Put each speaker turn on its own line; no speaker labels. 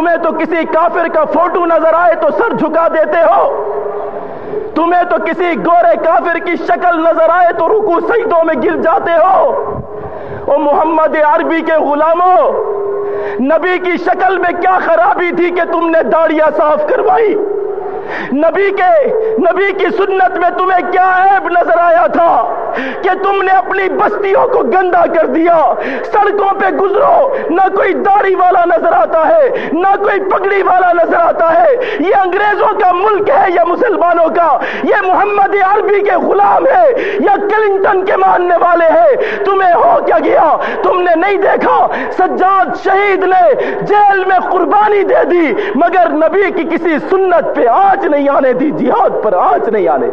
تمہیں تو کسی کافر کا فوٹو نظر آئے تو سر جھکا دیتے ہو۔ تمہیں تو کسی گورے کافر کی شکل نظر آئے تو رکو سجدوں میں گر جاتے ہو۔ او محمد عربی کے غلاموں نبی کی شکل میں کیا خرابی تھی کہ تم نے داڑیاں صاف کروائی۔ نبی کے نبی کی سنت میں تمہیں کیا عیب نظر آیا تھا کہ تم نے اپنی بستیوں کو گندا کر دیا؟ سڑکوں پہ گزرو، نہ کوئی داڑھی والا نظر آتا ہے، نہ کوئی پگڑی والا نظر آتا ہے۔ یہ انگریزوں کا ملک ہے یا مسلمانوں کا؟ یہ محمد عربی کے غلام ہے یا کلنٹن کے ماننے والے ہیں؟ تمہیں ہو گیا، تم نے نہیں دیکھا، سجاد شہید نے جیل میں قربانی دے دی، مگر نبی کی کسی سنت پہ آج نہیں آنے دی، جہاد پر آج نہیں آنے۔